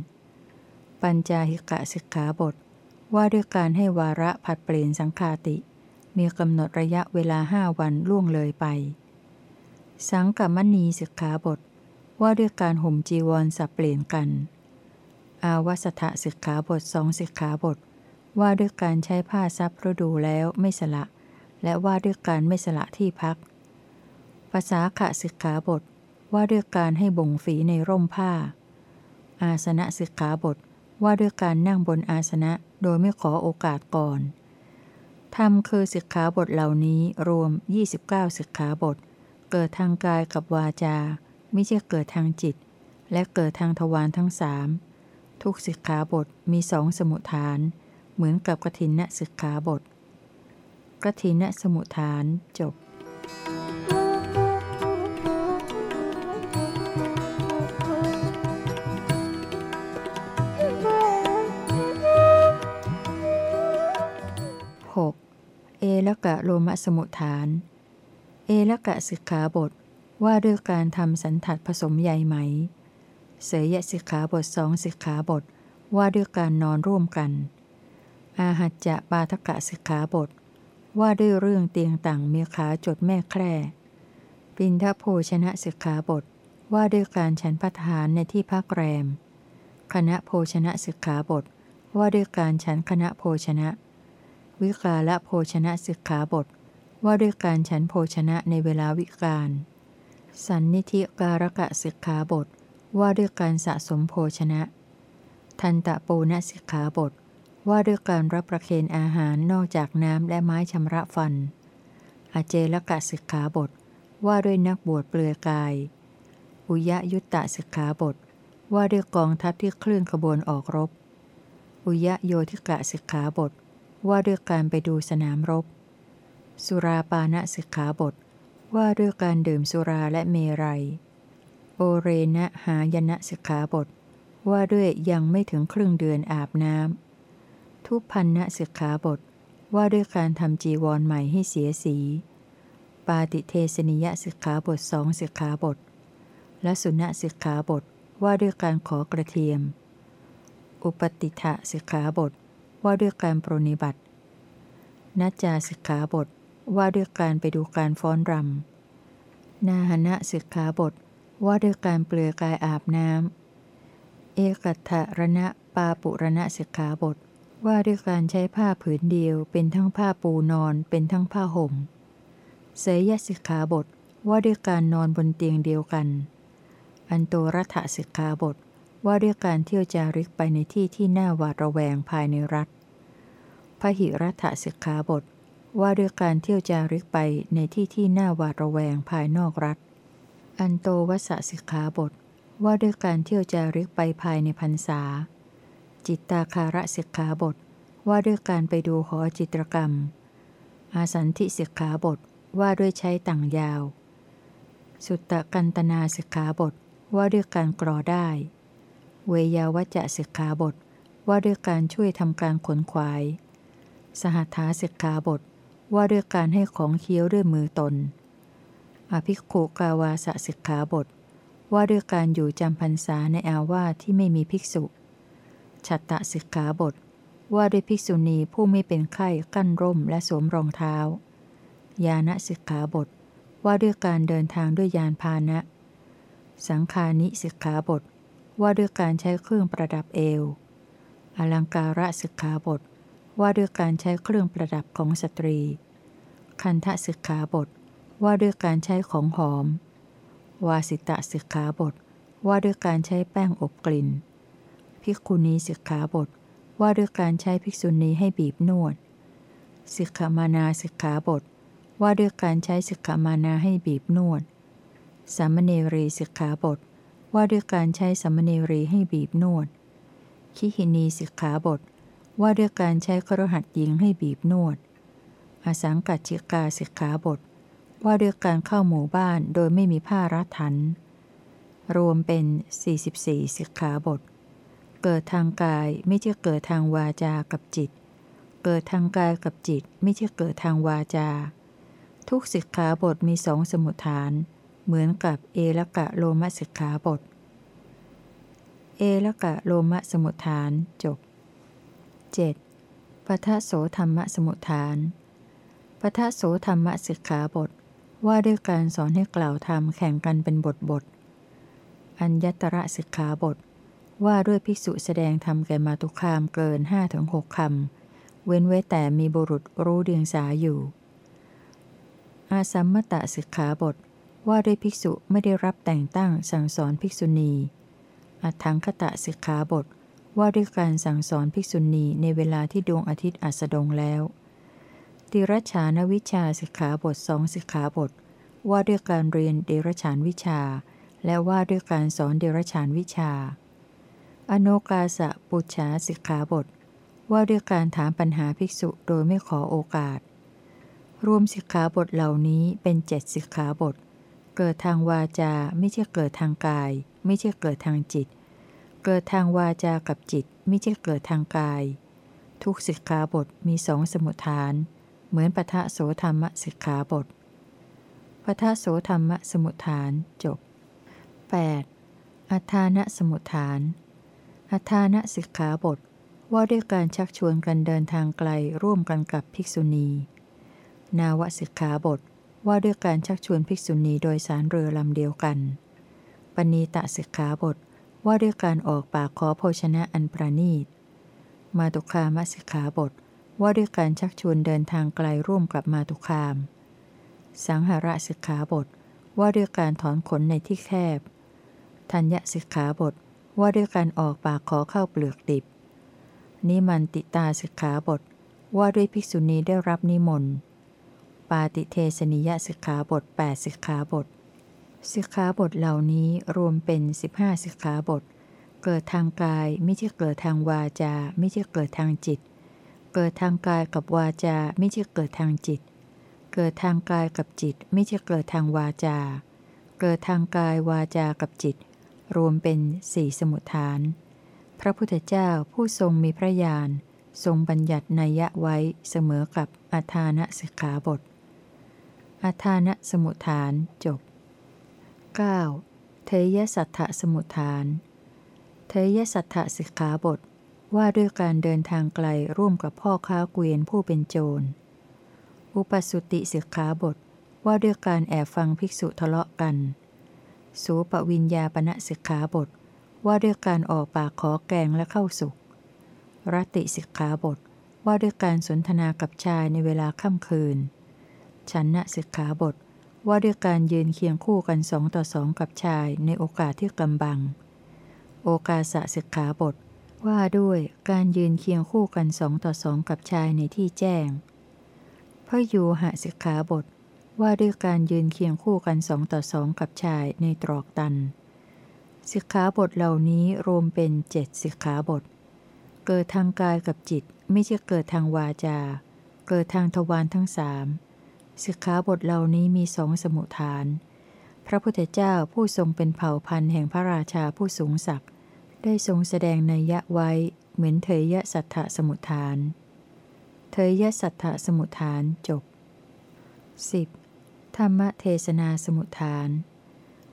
A: ปัญจาหิกะสิกขาบท ว่าด้วยการให้วาระผัดเปลี่ยนสังคาติ มีกำหนดระยะเวลาห้าวันล่วงเลยไป สังกัมมณีสิกขาบท ว่าด้วยการห่มจีวรสับเปลี่ยนกัน อาวัสถสิกขาบทสองสิกขาบท ว่าด้วยการใช้ผ้าซับฤดูแล้วไม่สละ และว่าด้วยการไม่สละที่พัก ภาษาขะสิกขาบท ว่าด้วยการให้บ่งฝีในร่มผ้า อาสนะสิกขาบท ว่าด้วยการนั่งบนอาสนะโดยไม่ขอโอกาสก่อนธรรมคือสิกขาบทเหล่านี้รวม 29 สิกขาบท เกิดทางกายกับวาจา ไม่ใช่เกิดทางจิต และเกิดทางทวารทั้งสามทุกสิกขาบทมีสองสมุทฐาน เหมือนกับกถินะสิกขาบทกถินะสมุทฐานจบ
B: ห
A: กเอละกะโลมะสมุทฐาน เอละกะสิกขาบทว่าด้วยการทำสันทัดผสมใยไหม เสยสิกขาบทสองสิกขาบทว่าด้วยการนอนร่วมกัน อาหัจจะปาทกะสิกขาบท ว่าด้วยเรื่องเตียงต่างมีขาจดแม่แคร่ ปินทโภชนะสิกขาบท ว่าด้วยการฉันพัฒานในที่พักแรม คณะโภชนะสิกขาบท ว่าด้วยการฉันคณะโภชนะ วิกาละโภชนะสิกขาบท ว่าด้วยการฉันโภชนะในเวลาวิกาล สันนิธิการกะสิกขาบท ว่าด้วยการสะสมโภชนะ ทันตะปูณสิกขาบท ว่าด้วยการรับประเคนอาหารนอกจากน้ำและไม้ชำระฟัน อเจลกะสิกขาบท ว่าด้วยนักบวชเปลือยกาย อุยยุตตะสิกขาบท ว่าด้วยกองทัพที่เคลื่อนขบวนออกรบ อุยโยธิกะสิกขาบท ว่าด้วยการไปดูสนามรบ สุราปานะสิกขาบท ว่าด้วยการดื่มสุราและเมรัย โอเรนะหายนะสิกขาบท ว่าด้วยยังไม่ถึงครึ่งเดือนอาบน้ำทุพพันนะสิกขาบท ว่าด้วยการทำจีวรใหม่ให้เสียสี ปาติเทสนิยสิกขาบทสองสิกขาบท และสุณสิกขาบท ว่าด้วยการขอกระเทียม อุปติทะสิกขาบท ว่าด้วยการปรนิบัตินัจจาสิกขาบท ว่าด้วยการไปดูการฟ้อนรำ นาหณะสิกขาบท ว่าด้วยการเปลือยกายอาบน้ำ เอกัตถรณะปาปุรณะสิกขาบท ว่าด้วยการใช้ผ้าผืนเดียว เป็นทั้งผ้าปูนอน เป็นทั้งผ้าห่ม เสยสิกขาบท ว่าด้วยการนอนบนเตียงเดียวกัน อันโตรัฐสิกขาบท ว่าด้วยการเที่ยวจาริกไปในที่ที่น่าหวาดระแวงภายในรัฐพหิรัฐสิกขาบท ว่าด้วยการเที่ยวจาริกไปในที่ที่น่าหวาดระแวงภายนอกรัฐ อันโตวสสิกขาบท ว่าด้วยการเที่ยวจาริกไปภายในพรรษา จิตตาคาระสิกขาบท ว่าด้วยการไปดูหอจิตรกรรม อาสันทิสิกขาบท ว่าด้วยใช้ต่างยาว สุตตะกันตนาสิกขาบท ว่าด้วยการกรอได้ เวยาวัจจะสิกขาบท ว่าด้วยการช่วยทำการขนขวาย สหัทาสิกขาบท ว่าด้วยการให้ของเคี้ยวด้วยมือตน อภิโขกาวาสสิกขาบท ว่าด้วยการอยู่จำพรรษาในอาวาสที่ไม่มีภิกษุ ฉัตตะสิกขาบท ว่าด้วยภิกษุณีผู้ไม่เป็นไข้กั้นร่มและสวมรองเท้า ยาณสิกขาบท ว่าด้วยการเดินทางด้วยยานพาหนะ สังคานิสิกขาบท ว่าด้วยการใช้เครื่องประดับเอว อลังการะสิกขาบท ว่าด้วยการใช้เครื่องประดับของสตรี คันทศึกขาบท ว่าด้วยการใช้ของหอม วาสิตะศึกขาบท ว่าด้วยการใช้แป้งอบกลิ่น ภิกขุณีศึกขาบท ว่าด้วยการใช้ภิกษุณีให้บีบนวด สิกขามานาสิกขาบท ว่าด้วยการใช้สิกขามานาให้บีบนวด สามเณรีสิกขาบท ว่าด้วยการใช้สามเณรีให้บีบนวด คิหินีสิกขาบท ว่าด้วยการใช้ครหัสหญิงให้บีบนวด อสังกัจจิกาสิกขาบท ว่าด้วยการเข้าหมู่บ้านโดยไม่มีผ้ารัดทัน รวมเป็น 44 สิกขาบท เกิดทางกายไม่ใช่เกิดทางวาจากับจิต เกิดทางกายกับจิตไม่ใช่เกิดทางวาจา ทุกสิกขาบทมีสองสมุทฐาน เหมือนกับเอละกะโลมสิกขาบท เอละกะโลมสมุทฐานจบ 7. ปทะโสธรรมสมุทฐานปทะโสธรรมสิกขาบท ว่าด้วยการสอนให้กล่าวธรรมแข่งกันเป็นบทบท อัญญตระสิกขาบท ว่าด้วยภิกษุแสดงธรรมแก่มาตุคามเกินห้าถึงหกคำ เว้นไว้แต่มีบุรุษรู้เดียงสาอยู่ อาสัมมตะสิกขาบท ว่าด้วยภิกษุไม่ได้รับแต่งตั้งสั่งสอนภิกษุณี อัถังคตะสิกขาบท ว่าด้วยการสั่งสอนภิกษุณีในเวลาที่ดวงอาทิตย์อัสดงแล้วติรชานวิชาสิกขาบทสองสิกขาบท ว่าด้วยการเรียนเดรชานวิชา และว่าด้วยการสอนเดรชานวิชา อโนกาสะปุชาสิกขาบท ว่าด้วยการถามปัญหาภิกษุโดยไม่ขอโอกาส รวมสิกขาบทเหล่านี้เป็นเจ็ดสิกขาบท เกิดทางวาจาไม่ใช่เกิดทางกาย ไม่ใช่เกิดทางจิต เกิดทางวาจากับจิตไม่ใช่เกิดทางกาย ทุกสิกขาบทมีสองสมุทฐาน เหมือนปทะโสธรรมสิกขาบทปทะโสธรรมสมุทฐานจบ 8. อัฏฐานะสมุทฐาน อัฏฐานะสิกขาบทว่าด้วยการชักชวนกันเดินทางไกลร่วมกันกับภิกษุณี นาวสิกขาบทว่าด้วยการชักชวนภิกษุณีโดยสารเรือลำเดียวกัน ปณีตะสิกขาบท ว่าด้วยการออกปากขอโภชนะอันประนีต มาตุคามสิกขาบท ว่าด้วยการชักชวนเดินทางไกลร่วมกับมาตุคาม สังหาระสิกขาบท ว่าด้วยการถอนขนในที่แคบ ทัญญสิกขาบท ว่าด้วยการออกปากขอเข้าเปลือกดิบ นิมันติตาสิกขาบท ว่าด้วยภิกษุณีได้รับนิมนต์ ปาติเทสนิยสิกขาบท8สิกขาบท สิกขาบทเหล่านี้รวมเป็น15สิกขาบท เกิดทางกายไม่ใช่เกิดทางวาจาไม่ใช่เกิดทางจิต เกิดทางกายกับวาจาไม่ใช่เกิดทางจิต เกิดทางกายกับจิต ไม่ใช่เกิดทางวาจา เกิดทางกายวาจากับจิต รวมเป็นสี่สมุทฐาน พระพุทธเจ้าผู้ทรงมีพระญาณทรงบัญญัตินัยยะไว้เสมอกับอาทานะสิกขาบทอาทานะสมุทฐานจบ 9. เทยสัทธสมุทฐาน เทยสัทธสิกขาบท ว่าด้วยการเดินทางไกลร่วมกับพ่อค้าเกวียนผู้เป็นโจร อุปสุติสิกขาบท ว่าด้วยการแอบฟังภิกษุทะเลาะกัน สูปวิญญาปณะสิกขาบท ว่าด้วยการออกปากขอแกงและเข้าสุกรติสิกขาบท ว่าด้วยการสนทนากับชายในเวลาค่ำคืน ชันนะสิกขาบท ว่าด้วยการยืนเคียงคู่กันสองต่อสองกับชายในโอกาสที่กำบัง โอกาสสิกขาบท ว่าด้วยการยืนเคียงคู่กันสองต่อสองกับชายในที่แจ้งพยูหสิกขาบท ว่าด้วยการยืนเคียงคู่กันสองต่อสองกับชายในตรอกตัน สิกขาบทเหล่านี้รวมเป็นเจ็ดสิกขาบท เกิดทางกายกับจิตไม่ใช่เกิดทางวาจา เกิดทางทวารทั้งสาม สิกขาบทเหล่านี้มีสองสมุทฐาน พระพุทธเจ้าผู้ทรงเป็นเผ่าพันธุ์แห่งพระราชาผู้สูงศักดิ์ได้ทรงแสดงนัยยะไว้ เหมือนเทยสัทธสมุทฐาน เทยสัทธสมุทฐานจบ 10. ธรรมเทศนาสมุทฐาน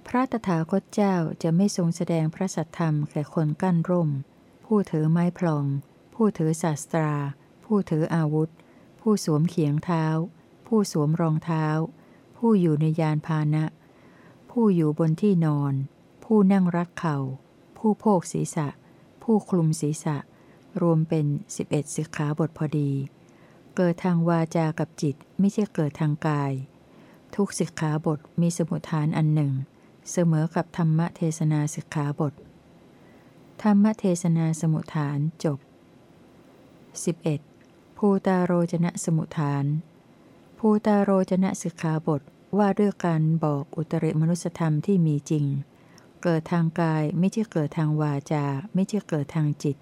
A: พระตถาคตเจ้าจะไม่ทรงแสดงพระสัทธรรมแก่คนกั้นร่ม ผู้ถือไม้พลอง ผู้ถือศาสตรา ผู้ถืออาวุธ ผู้สวมเขียงเท้า ผู้สวมรองเท้า ผู้อยู่ในยานพาหนะ ผู้อยู่บนที่นอน ผู้นั่งรัดเข่า ผู้โพกศีรษะ ผู้คลุมศีรษะ รวมเป็น 11 สิกขาบทพอดี เกิดทางวาจากับจิตไม่ใช่เกิดทางกาย ทุกสิกขาบทมีสมุทฐานอันหนึ่ง เสมอกับธรรมเทศนาสิกขาบท ธรรมเทศนาสมุทฐานจบ 11. ภูตาโรจนะสมุทฐาน ภูตาโรจนะสิกขาบทว่าด้วยการบอกอุตริมนุสธรรมที่มีจริง เกิดทางกายไม่ใช่เกิดทางวาจา ไม่ใช่เกิดทางจิต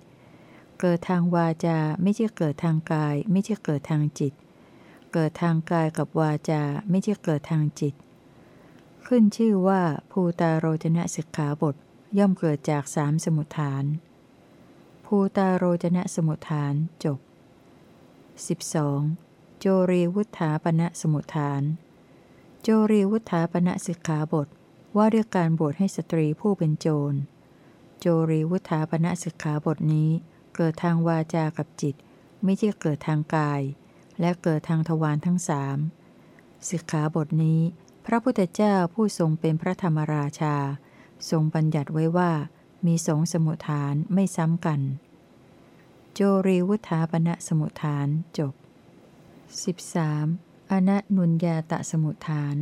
A: เกิดทางวาจาไม่ใช่เกิดทางกาย ไม่ใช่เกิดทางจิต เกิดทางกายกับวาจาไม่ใช่เกิดทางจิต ขึ้นชื่อว่าภูตาโรจนะสิกขาบทย่อมเกิดจากสามสมุทฐาน ภูตาโรจนะสมุทฐานจบ 12. โจรีวุฒาปณะสมุทฐาน โจรีวุฒาปณะสิกขาบท ว่าด้วยการบวชให้สตรีผู้เป็นโจร โจรีวุฒาปณะสิกขาบทนี้ เกิดทางวาจากับจิต ไม่ใช่เกิดทางกาย และเกิดทางทวารทั้งสามสิกขาบทนี้ พระพุทธเจ้าผู้ทรงเป็นพระธรรมราชา ทรงบัญญัติไว้ว่ามีสองสมุทฐานไม่ซ้ำกัน โจรีวุฒาปณะสมุทฐานจบ 13. อนันุญญาตะสมุทฐาน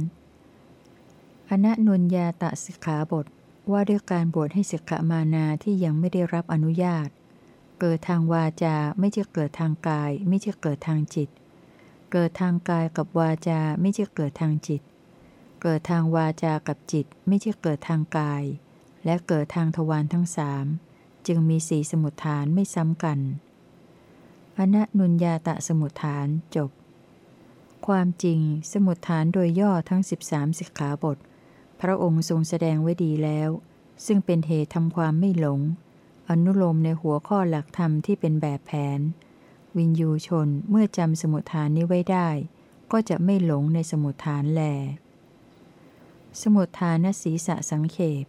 A: อนันุญญาตะสิกขาบท ว่าด้วยการบวชให้สิกขามานาที่ยังไม่ได้รับอนุญาต เกิดทางวาจาไม่ใช่เกิดทางกาย ไม่ใช่เกิดทางจิต เกิดทางกายกับวาจาไม่ใช่เกิดทางจิต เกิดทางวาจากับจิต ไม่ใช่เกิดทางกาย และเกิดทางทวารทั้งสามจึงมีสีสมุทฐานไม่ซ้ำกัน อนันุญญาตะสมุทฐานจบ ความจริงสมุดฐานโดยย่อทั้ง 13 สิกขาบท พระองค์ทรงแสดงไว้ดีแล้ว ซึ่งเป็นเหตุทำความไม่หลง อนุโลมในหัวข้อหลักธรรมที่เป็นแบบแผน วินยูชนเมื่อจำสมุทฐานนี้ไว้ได้ ก็จะไม่หลงในสมุทฐานแล สมุทฐานศีสะสังเขป